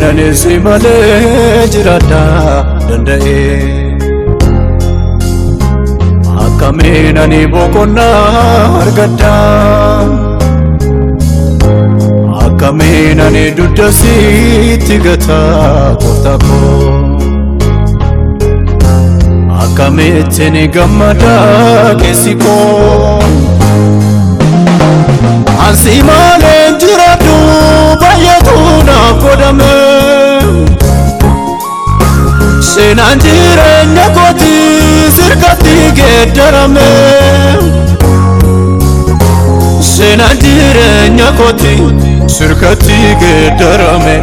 si malee jiraadha danda'e. Akkamiin ani boqonnaa argadha. Akkamiin ani dugda sitti gata gooftaa koo. Akkamittiin gammada keessi koo. Ansi malee naaf godhame. Seenaan jireenya kooti sirkatti geeddarame. Seenaan jireenya kooti sirkatti geeddarame.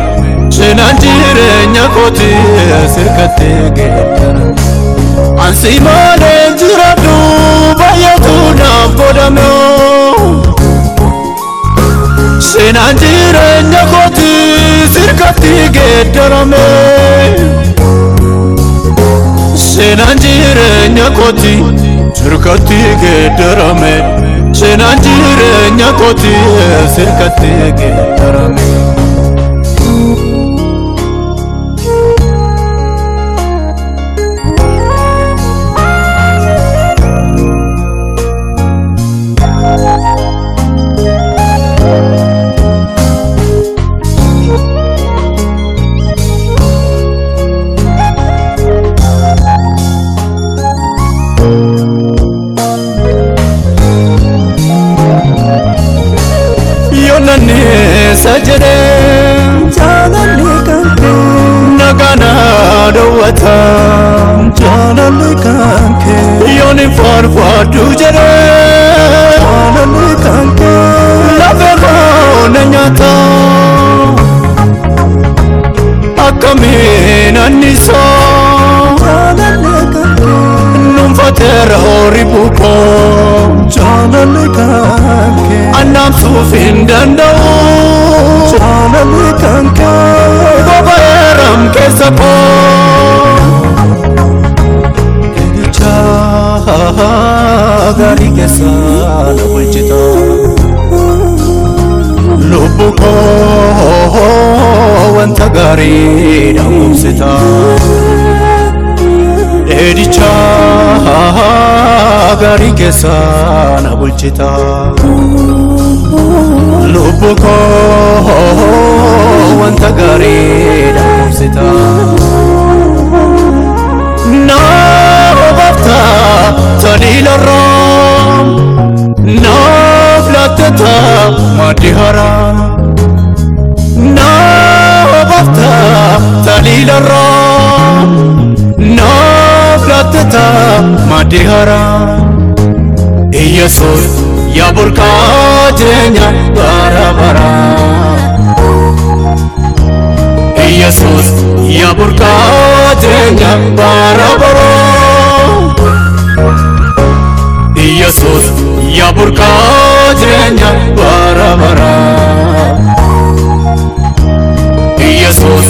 Seenaan jireenya kooti sirkatti geeddarame. Ansi malee jiraadhu baay'eetu naaf godhame. Seenaan sirkatti geeddarame. Seenaan jireenya kooti sirkatti geeddarame. Seenaan jireenya kooti sirkatti geeddarame. keessa jedhe jaalalli kankee naganaa dawwata jaalalli kankee yooni faarfaadhu jedhe jaalalli kankee lafeerraa na nyaata akkamiin annisaa jaalalli kankee nuunfateera horii buupoo jaalalli kankee annaamsuuf hin danda'u. Janani kanka Babaram ke sapo Gari ke saan bulchita Lubu ko Wanta gari Dhamumsita Edicha Gari ke saan bulchita Gari ke saan bulchita lubbu koo wanta ኢየሱስ የቡርቃቴን ገንባራበሮ ኢየሱስ የቡርቃቴን ገንባራበራ ኢየሱስ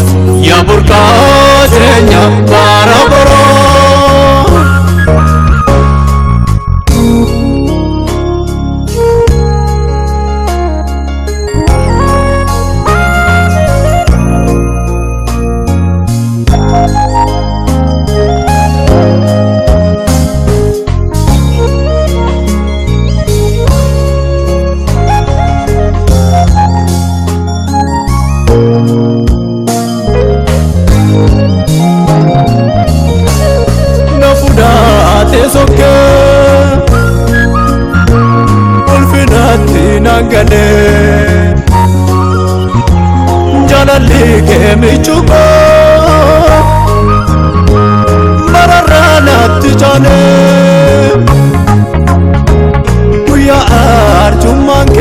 የቡርቃቴን ፈልግ የሚጩቆ መራራን አትጫንም ጉያ አርጁማንኬ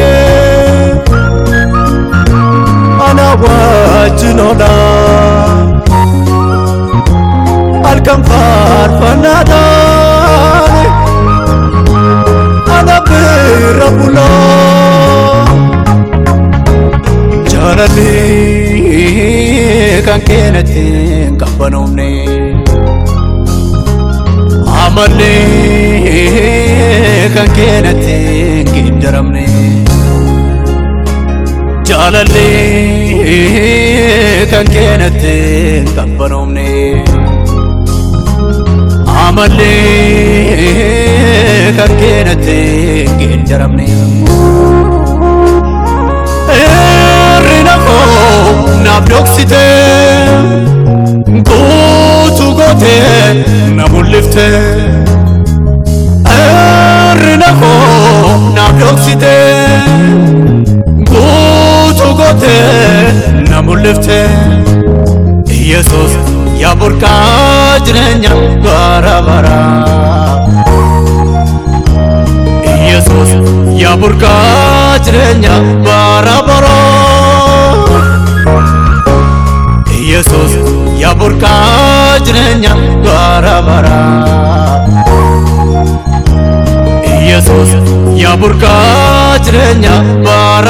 አናዋጅኖላ አልከም ፋርፈናታን አናብረቡላ ጃለሌ kan keenatiin qabbanoomne amallee kan keenatiin geeddaramne jaalallee kan keenatiin qabbanoomne amallee kan keenatiin geeddaramne. Naaf dhoksite guutuu gootee na mul'ifte Yesus yaa burqaa jireenya bara bara Yesus yaa burqaa jireenya bara bara ቡርቃ ጅረኛ ባራ